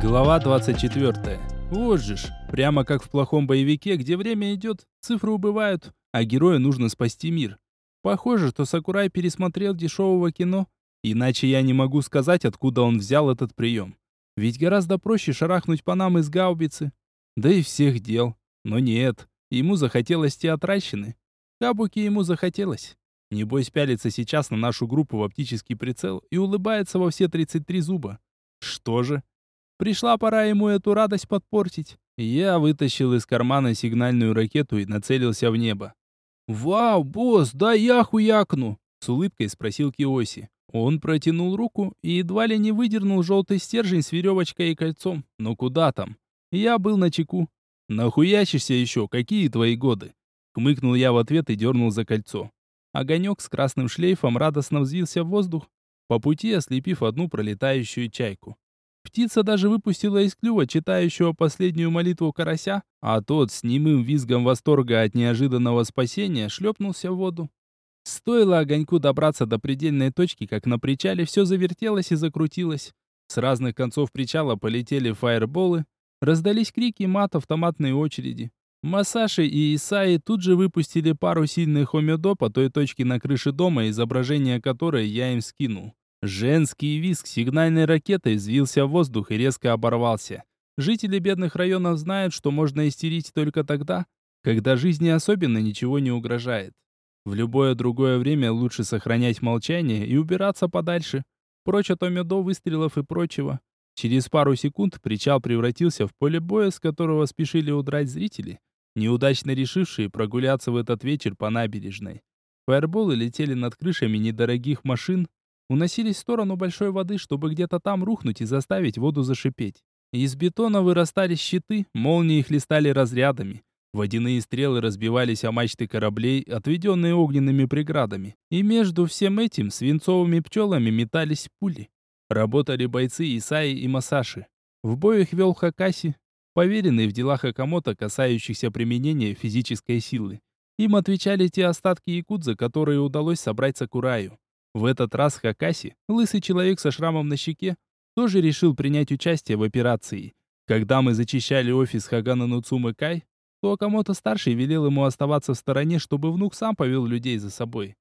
Глава 24. Вот же ж, прямо как в плохом боевике, где время идет, цифры убывают, а герою нужно спасти мир. Похоже, что Сакурай пересмотрел дешевого кино, иначе я не могу сказать, откуда он взял этот прием. Ведь гораздо проще шарахнуть по нам из гаубицы. Да и всех дел. Но нет, ему захотелось театральщины. Кабуки ему захотелось. Небось пялится сейчас на нашу группу в оптический прицел и улыбается во все 33 зуба. Что же? Пришла пора ему эту радость подпортить. Я вытащил из кармана сигнальную ракету и нацелился в небо. «Вау, босс, да я хуякну!» С улыбкой спросил Киоси. Он протянул руку и едва ли не выдернул желтый стержень с веревочкой и кольцом. Но куда там? Я был на чеку. «Нахуячишься еще? Какие твои годы?» Хмыкнул я в ответ и дернул за кольцо. Огонек с красным шлейфом радостно взвился в воздух, по пути ослепив одну пролетающую чайку. Птица даже выпустила из клюва читающего последнюю молитву карася, а тот с немым визгом восторга от неожиданного спасения шлепнулся в воду. Стоило огоньку добраться до предельной точки, как на причале все завертелось и закрутилось. С разных концов причала полетели фаерболы, раздались крики мат автоматной очереди. Масаши и Исаи тут же выпустили пару сильных омедо по той точке на крыше дома, изображение которой я им скинул. Женский визг сигнальной ракетой взвился в воздух и резко оборвался. Жители бедных районов знают, что можно истерить только тогда, когда жизни особенно ничего не угрожает. В любое другое время лучше сохранять молчание и убираться подальше, прочь от омедо, выстрелов и прочего. Через пару секунд причал превратился в поле боя, с которого спешили удрать зрители, неудачно решившие прогуляться в этот вечер по набережной. Фаерболы летели над крышами недорогих машин, уносились в сторону большой воды, чтобы где-то там рухнуть и заставить воду зашипеть. Из бетона вырастали щиты, молнии хлестали разрядами. Водяные стрелы разбивались о мачты кораблей, отведенные огненными преградами. И между всем этим свинцовыми пчелами метались пули. Работали бойцы Исаи и Масаши. В бой их вел Хакаси, поверенный в делах Акамото, касающихся применения физической силы. Им отвечали те остатки якудза, которые удалось собрать Сакураю. В этот раз Хакаси, лысый человек со шрамом на щеке, тоже решил принять участие в операции. Когда мы зачищали офис Хагана Нуцумы Кай, то Акамото-старший велел ему оставаться в стороне, чтобы внук сам повел людей за собой.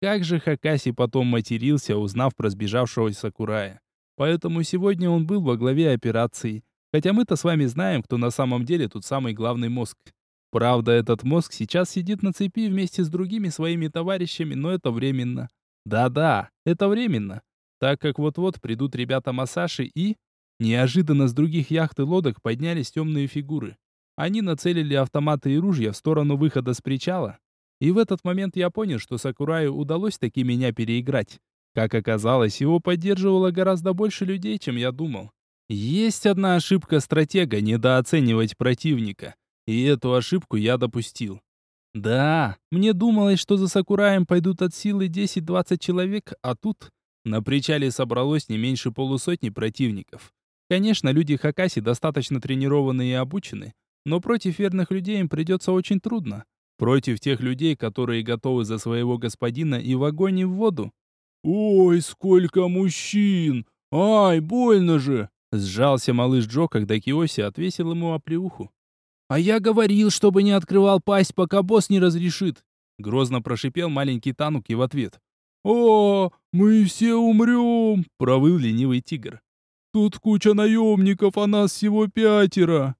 Как же Хакаси потом матерился, узнав про сбежавшегося Сакурая. Поэтому сегодня он был во главе операции. Хотя мы-то с вами знаем, кто на самом деле тут самый главный мозг. Правда, этот мозг сейчас сидит на цепи вместе с другими своими товарищами, но это временно. Да-да, это временно, так как вот-вот придут ребята Масаши и... Неожиданно с других яхт и лодок поднялись темные фигуры. Они нацелили автоматы и ружья в сторону выхода с причала. И в этот момент я понял, что Сакураю удалось таки меня переиграть. Как оказалось, его поддерживало гораздо больше людей, чем я думал. Есть одна ошибка стратега – недооценивать противника. И эту ошибку я допустил. Да, мне думалось, что за Сакураем пойдут от силы 10-20 человек, а тут на причале собралось не меньше полусотни противников. Конечно, люди Хакаси достаточно тренированы и обучены, но против верных людей им придется очень трудно. Против тех людей, которые готовы за своего господина и в огонь, и в воду. «Ой, сколько мужчин! Ай, больно же!» Сжался малыш Джо, когда Киоси отвесил ему оплеуху. «А я говорил, чтобы не открывал пасть, пока босс не разрешит!» Грозно прошипел маленький Тануки в ответ. «О, мы все умрем!» — провыл ленивый тигр. «Тут куча наемников, а нас всего пятеро!»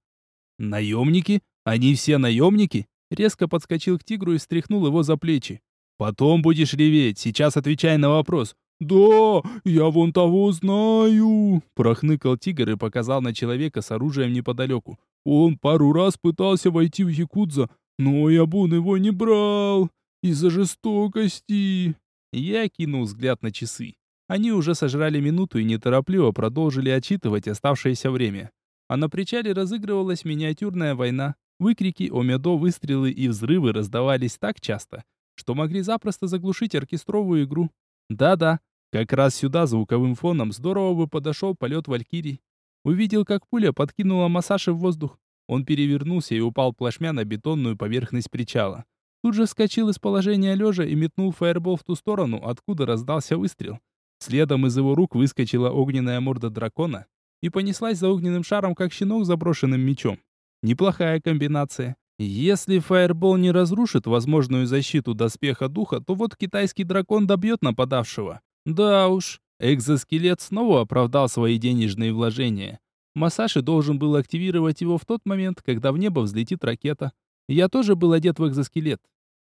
«Наемники? Они все наемники?» Резко подскочил к тигру и стряхнул его за плечи. «Потом будешь реветь, сейчас отвечай на вопрос. «Да, я вон того знаю!» Прохныкал тигр и показал на человека с оружием неподалеку. «Он пару раз пытался войти в Якудза, но Ябун его не брал. Из-за жестокости!» Я кинул взгляд на часы. Они уже сожрали минуту и неторопливо продолжили отчитывать оставшееся время. А на причале разыгрывалась миниатюрная война. Выкрики, омедо, выстрелы и взрывы раздавались так часто, что могли запросто заглушить оркестровую игру. Да-да, как раз сюда звуковым фоном здорово бы подошел полет Валькирий. Увидел, как пуля подкинула Масаши в воздух. Он перевернулся и упал плашмя на бетонную поверхность причала. Тут же вскочил из положения лежа и метнул фаербол в ту сторону, откуда раздался выстрел. Следом из его рук выскочила огненная морда дракона и понеслась за огненным шаром, как щенок заброшенным мечом. Неплохая комбинация. Если фаербол не разрушит возможную защиту доспеха духа, то вот китайский дракон добьет нападавшего. Да уж, экзоскелет снова оправдал свои денежные вложения. Масаши должен был активировать его в тот момент, когда в небо взлетит ракета. Я тоже был одет в экзоскелет.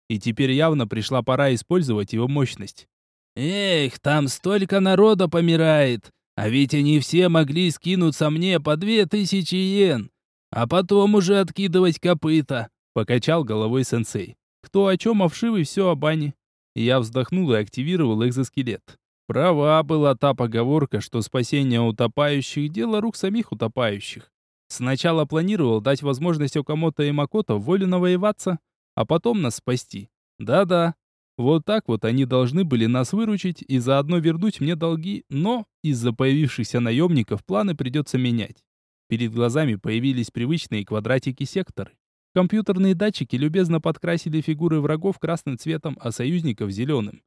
И теперь явно пришла пора использовать его мощность. «Эх, там столько народа помирает! А ведь они все могли скинуться мне по две тысячи йен, а потом уже откидывать копыта!» Покачал головой сенсей. Кто о чем, а вшивый все о бане. Я вздохнул и активировал экзоскелет. Права была та поговорка, что спасение утопающих – дело рук самих утопающих. Сначала планировал дать возможность Окамото и Макото волю навоеваться, а потом нас спасти. Да-да, вот так вот они должны были нас выручить и заодно вернуть мне долги, но из-за появившихся наемников планы придется менять. Перед глазами появились привычные квадратики-секторы. Компьютерные датчики любезно подкрасили фигуры врагов красным цветом, а союзников зеленым.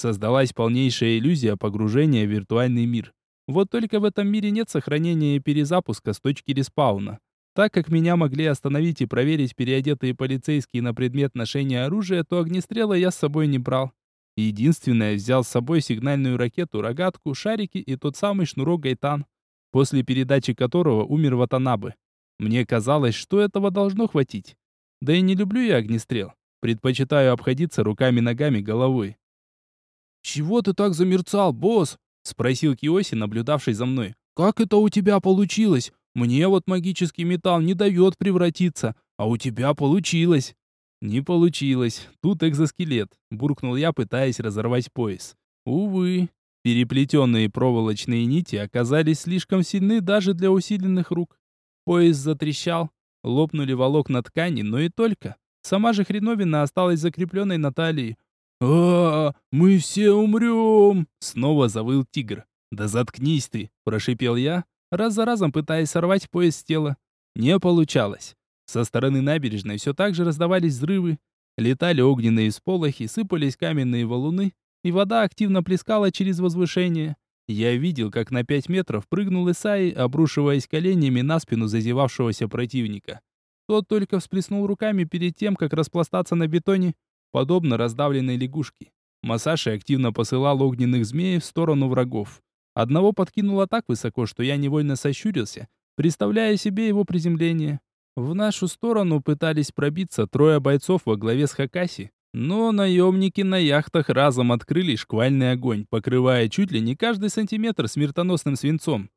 Создалась полнейшая иллюзия погружения в виртуальный мир. Вот только в этом мире нет сохранения и перезапуска с точки респауна. Так как меня могли остановить и проверить переодетые полицейские на предмет ношения оружия, то огнестрела я с собой не брал. Единственное, взял с собой сигнальную ракету, рогатку, шарики и тот самый шнурок Гайтан, после передачи которого умер Ватанабы. Мне казалось, что этого должно хватить. Да и не люблю я огнестрел. Предпочитаю обходиться руками-ногами головой. «Чего ты так замерцал, босс?» — спросил Киоси, наблюдавший за мной. «Как это у тебя получилось? Мне вот магический металл не дает превратиться, а у тебя получилось». «Не получилось. Тут экзоскелет», — буркнул я, пытаясь разорвать пояс. «Увы». Переплетенные проволочные нити оказались слишком сильны даже для усиленных рук. Пояс затрещал, лопнули волокна ткани, но и только. Сама же хреновина осталась закрепленной на талии, а, мы все умрем!» Снова завыл тигр. «Да заткнись ты!» – прошипел я, раз за разом пытаясь сорвать пояс с тела. Не получалось. Со стороны набережной все так же раздавались взрывы, летали огненные сполохи, сыпались каменные валуны, и вода активно плескала через возвышение. Я видел, как на пять метров прыгнул Исаи, обрушиваясь коленями на спину зазевавшегося противника. Тот только всплеснул руками перед тем, как распластаться на бетоне, подобно раздавленной лягушке. Масаши активно посылал огненных змеев в сторону врагов. Одного подкинуло так высоко, что я невольно сощурился, представляя себе его приземление. В нашу сторону пытались пробиться трое бойцов во главе с Хакаси, но наемники на яхтах разом открыли шквальный огонь, покрывая чуть ли не каждый сантиметр смертоносным свинцом.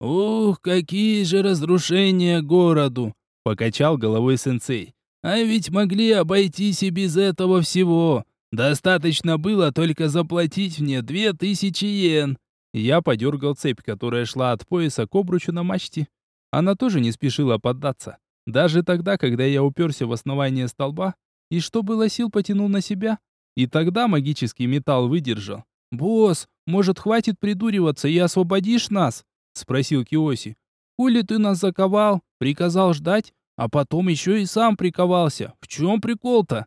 «Ух, какие же разрушения городу!» — покачал головой сенсей. А ведь могли обойтись и без этого всего. Достаточно было только заплатить мне две тысячи йен. Я подергал цепь, которая шла от пояса к обручу на мачте. Она тоже не спешила поддаться. Даже тогда, когда я уперся в основание столба, и что было сил потянул на себя. И тогда магический металл выдержал. «Босс, может, хватит придуриваться и освободишь нас?» — спросил Киоси. «Хули ты нас заковал? Приказал ждать? А потом еще и сам приковался. В чем прикол-то?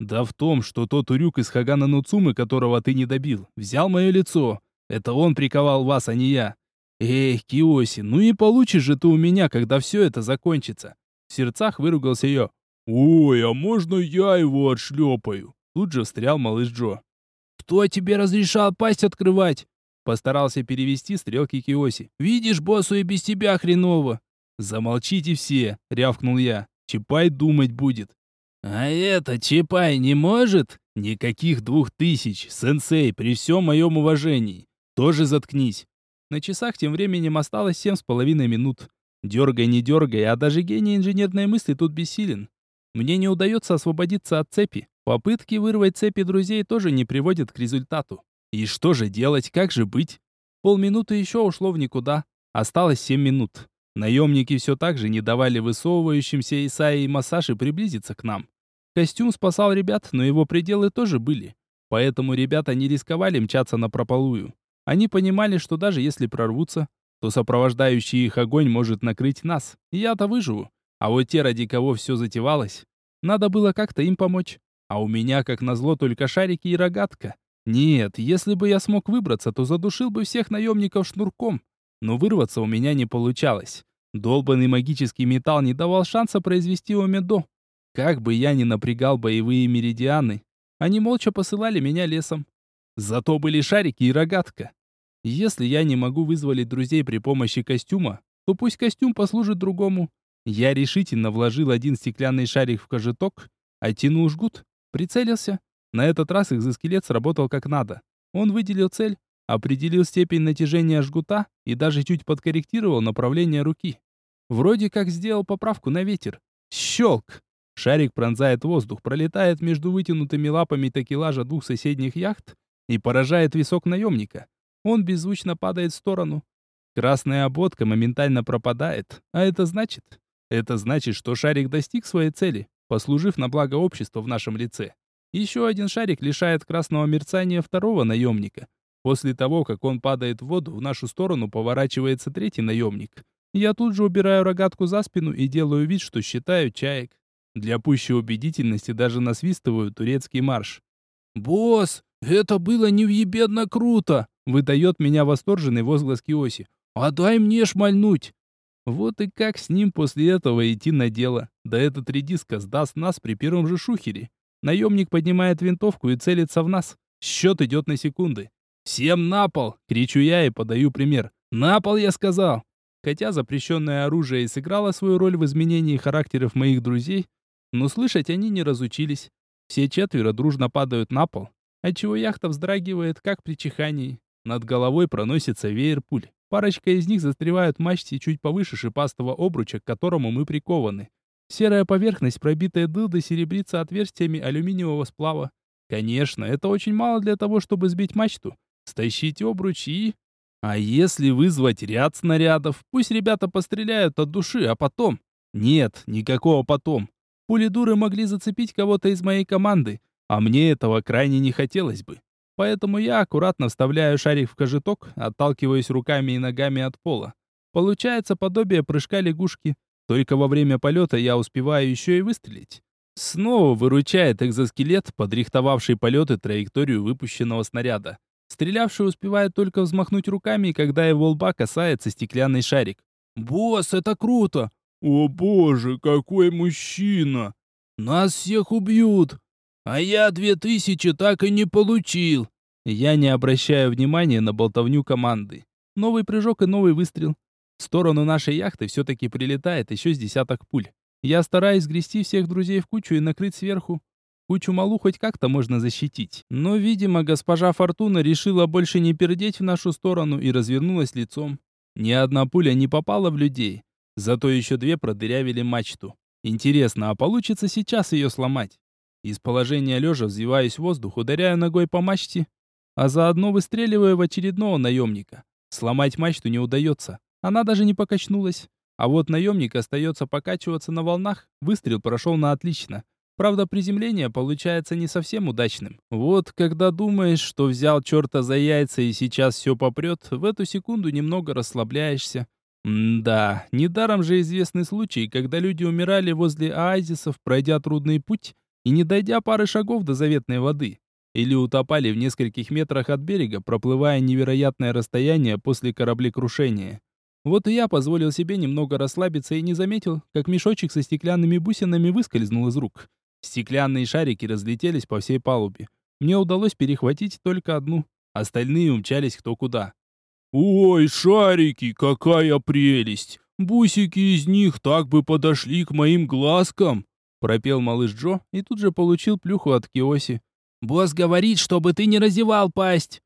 Да в том, что тот урюк из Хагана Нуцумы, которого ты не добил, взял мое лицо. Это он приковал вас, а не я. Эх, Киоси, ну и получишь же ты у меня, когда все это закончится. В сердцах выругался я. Ой, а можно я его отшлепаю? Тут же встрял малыш Джо. Кто тебе разрешал пасть открывать? Постарался перевести стрелки Киоси. Видишь, боссу и без тебя хреново. «Замолчите все!» — рявкнул я. «Чапай думать будет». «А это Чапай не может?» «Никаких двух тысяч, сенсей, при всем моем уважении. Тоже заткнись». На часах тем временем осталось семь с половиной минут. Дергай, не дергай, а даже гений инженерной мысли тут бессилен. Мне не удается освободиться от цепи. Попытки вырвать цепи друзей тоже не приводят к результату. И что же делать, как же быть? Полминуты еще ушло в никуда. Осталось семь минут. Наемники все так же не давали высовывающимся Исаи и Масаши приблизиться к нам. Костюм спасал ребят, но его пределы тоже были. Поэтому ребята не рисковали мчаться на прополую. Они понимали, что даже если прорвутся, то сопровождающий их огонь может накрыть нас. Я-то выживу. А вот те, ради кого все затевалось, надо было как-то им помочь. А у меня, как назло, только шарики и рогатка. Нет, если бы я смог выбраться, то задушил бы всех наемников шнурком. Но вырваться у меня не получалось. Долбанный магический металл не давал шанса произвести омедо. Как бы я ни напрягал боевые меридианы, они молча посылали меня лесом. Зато были шарики и рогатка. Если я не могу вызволить друзей при помощи костюма, то пусть костюм послужит другому. Я решительно вложил один стеклянный шарик в кожеток, оттянул жгут, прицелился. На этот раз экзоскелет сработал как надо. Он выделил цель, определил степень натяжения жгута и даже чуть подкорректировал направление руки. Вроде как сделал поправку на ветер. Щелк! Шарик пронзает воздух, пролетает между вытянутыми лапами такелажа двух соседних яхт и поражает висок наемника. Он беззвучно падает в сторону. Красная ободка моментально пропадает. А это значит? Это значит, что шарик достиг своей цели, послужив на благо общества в нашем лице. Еще один шарик лишает красного мерцания второго наемника. После того, как он падает в воду, в нашу сторону поворачивается третий наемник. Я тут же убираю рогатку за спину и делаю вид, что считаю чаек. Для пущей убедительности даже насвистываю турецкий марш. «Босс, это было невъебедно круто!» выдает меня восторженный возглас Киоси. «А дай мне шмальнуть!» Вот и как с ним после этого идти на дело. Да этот редиска сдаст нас при первом же шухере. Наемник поднимает винтовку и целится в нас. Счет идет на секунды. «Всем на пол!» — кричу я и подаю пример. «На пол, я сказал!» Хотя запрещенное оружие и сыграло свою роль в изменении характеров моих друзей, но слышать они не разучились. Все четверо дружно падают на пол, отчего яхта вздрагивает, как при чихании. Над головой проносится веер пуль. Парочка из них застревают в мачте чуть повыше шипастого обруча, к которому мы прикованы. Серая поверхность, пробитая дылдой, серебрится отверстиями алюминиевого сплава. Конечно, это очень мало для того, чтобы сбить мачту. Стащить обруч и... А если вызвать ряд снарядов? Пусть ребята постреляют от души, а потом... Нет, никакого потом. Пули-дуры могли зацепить кого-то из моей команды, а мне этого крайне не хотелось бы. Поэтому я аккуратно вставляю шарик в кожеток, отталкиваясь руками и ногами от пола. Получается подобие прыжка лягушки. Только во время полета я успеваю еще и выстрелить. Снова выручает экзоскелет, подрихтовавший полет и траекторию выпущенного снаряда. Стрелявший успевает только взмахнуть руками, когда его лба касается стеклянный шарик. «Босс, это круто! «О боже, какой мужчина! Нас всех убьют! А я две тысячи так и не получил!» Я не обращаю внимания на болтовню команды. Новый прыжок и новый выстрел. В сторону нашей яхты все-таки прилетает еще с десяток пуль. Я стараюсь грести всех друзей в кучу и накрыть сверху. Кучу малу хоть как-то можно защитить. Но, видимо, госпожа Фортуна решила больше не пердеть в нашу сторону и развернулась лицом. Ни одна пуля не попала в людей. Зато еще две продырявили мачту. Интересно, а получится сейчас ее сломать? Из положения лежа взвиваюсь в воздух, ударяю ногой по мачте, а заодно выстреливаю в очередного наемника. Сломать мачту не удается. Она даже не покачнулась. А вот наемник остается покачиваться на волнах. Выстрел прошел на отлично. Правда, приземление получается не совсем удачным. Вот, когда думаешь, что взял черта за яйца и сейчас все попрет, в эту секунду немного расслабляешься. М-да, недаром же известный случай, когда люди умирали возле оазисов, пройдя трудный путь и не дойдя пары шагов до заветной воды. Или утопали в нескольких метрах от берега, проплывая невероятное расстояние после кораблекрушения. Вот и я позволил себе немного расслабиться и не заметил, как мешочек со стеклянными бусинами выскользнул из рук. Стеклянные шарики разлетелись по всей палубе. Мне удалось перехватить только одну. Остальные умчались кто куда. «Ой, шарики, какая прелесть! Бусики из них так бы подошли к моим глазкам!» Пропел малыш Джо и тут же получил плюху от Киоси. «Босс говорит, чтобы ты не разевал пасть!»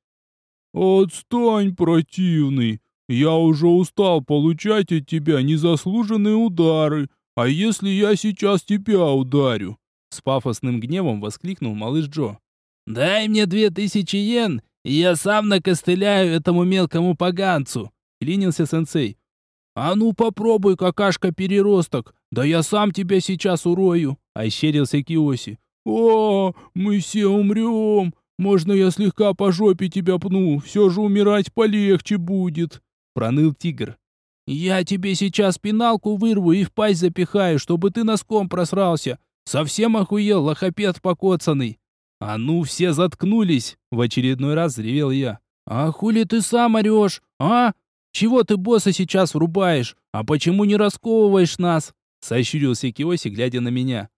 «Отстань, противный! Я уже устал получать от тебя незаслуженные удары, а если я сейчас тебя ударю?» С пафосным гневом воскликнул малыш Джо. «Дай мне две тысячи йен, я сам накостыляю этому мелкому поганцу!» — клинился сенсей. «А ну попробуй, какашка-переросток! Да я сам тебя сейчас урою!» — ощерился Киоси. «О, мы все умрем! Можно я слегка по жопе тебя пну? Все же умирать полегче будет!» — проныл тигр. «Я тебе сейчас пеналку вырву и в пасть запихаю, чтобы ты носком просрался! Совсем охуел, лохопед покоцанный!» «А ну, все заткнулись!» В очередной раз ревел я. «А хули ты сам орешь, а? Чего ты босса сейчас врубаешь? А почему не расковываешь нас?» Сощурился Киоси, глядя на меня.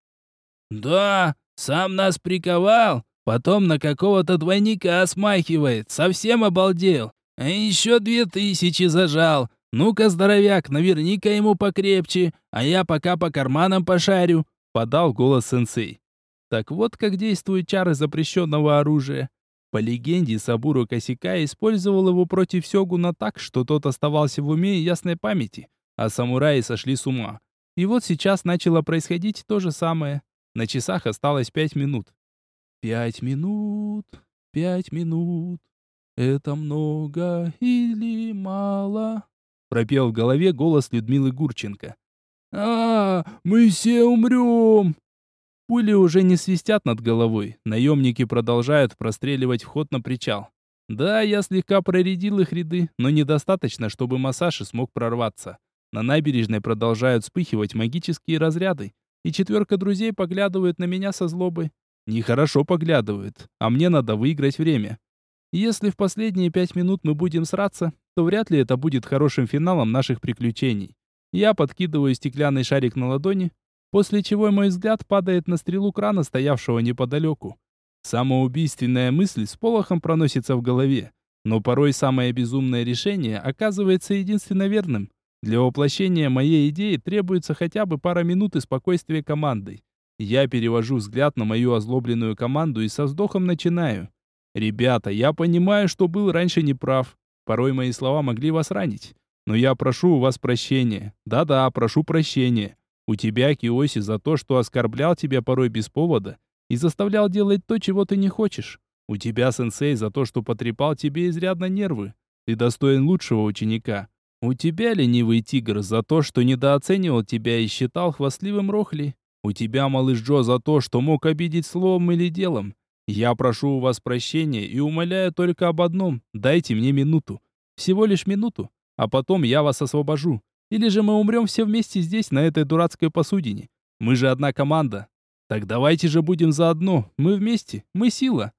«Да, сам нас приковал, потом на какого-то двойника смахивает, совсем обалдел. А еще две тысячи зажал. Ну-ка, здоровяк, наверняка ему покрепче, а я пока по карманам пошарю», — подал голос сенсей. Так вот как действуют чары запрещенного оружия. По легенде, Сабуру Косяка использовал его против Сёгуна так, что тот оставался в уме и ясной памяти, а самураи сошли с ума. И вот сейчас начало происходить то же самое. На часах осталось пять минут. Пять минут, пять минут. Это много или мало? Пропел в голове голос Людмилы Гурченко. А, мы все умрем! Пули уже не свистят над головой. Наемники продолжают простреливать вход на причал. Да, я слегка проредил их ряды, но недостаточно, чтобы Масаши смог прорваться. На набережной продолжают вспыхивать магические разряды, и четверка друзей поглядывают на меня со злобой. Нехорошо поглядывают, а мне надо выиграть время. Если в последние пять минут мы будем сраться, то вряд ли это будет хорошим финалом наших приключений. Я подкидываю стеклянный шарик на ладони, после чего мой взгляд падает на стрелу крана, стоявшего неподалеку. Самоубийственная мысль с полохом проносится в голове, но порой самое безумное решение оказывается единственно верным. Для воплощения моей идеи требуется хотя бы пара минут и спокойствия командой. Я перевожу взгляд на мою озлобленную команду и со вздохом начинаю. «Ребята, я понимаю, что был раньше неправ. Порой мои слова могли вас ранить. Но я прошу у вас прощения. Да-да, прошу прощения. У тебя, Киоси, за то, что оскорблял тебя порой без повода и заставлял делать то, чего ты не хочешь. У тебя, сенсей, за то, что потрепал тебе изрядно нервы. Ты достоин лучшего ученика. У тебя, ленивый тигр, за то, что недооценивал тебя и считал хвастливым рохли. У тебя, малыш Джо, за то, что мог обидеть словом или делом. Я прошу у вас прощения и умоляю только об одном. Дайте мне минуту. Всего лишь минуту. А потом я вас освобожу. Или же мы умрем все вместе здесь, на этой дурацкой посудине. Мы же одна команда. Так давайте же будем заодно. Мы вместе. Мы сила.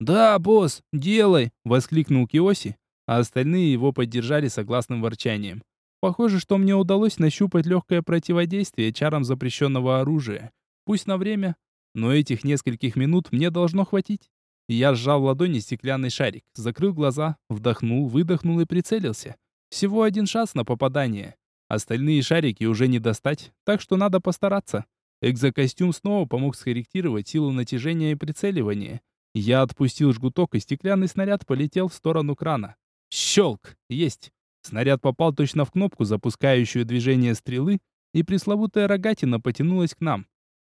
Да, босс, делай, воскликнул Киоси, а остальные его поддержали согласным ворчанием. Похоже, что мне удалось нащупать легкое противодействие чарам запрещенного оружия. Пусть на время, но этих нескольких минут мне должно хватить. Я сжал в ладони стеклянный шарик, закрыл глаза, вдохнул, выдохнул и прицелился. Всего один шанс на попадание. Остальные шарики уже не достать, так что надо постараться. Экзокостюм снова помог скорректировать силу натяжения и прицеливания. Я отпустил жгуток, и стеклянный снаряд полетел в сторону крана. Щелк! Есть! Снаряд попал точно в кнопку, запускающую движение стрелы, и пресловутая рогатина потянулась к нам.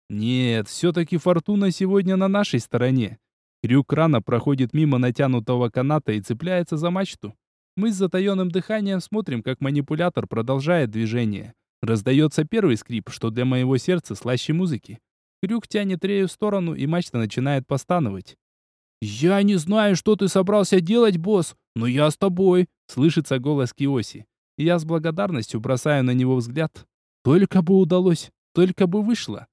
Нет, все-таки фортуна сегодня на нашей стороне. Крюк крана проходит мимо натянутого каната и цепляется за мачту. Мы с затаенным дыханием смотрим, как манипулятор продолжает движение. Раздается первый скрип, что для моего сердца слаще музыки. Крюк тянет Рею в сторону, и мачта начинает постановать. «Я не знаю, что ты собрался делать, босс, но я с тобой», — слышится голос Киоси. Я с благодарностью бросаю на него взгляд. Только бы удалось, только бы вышло.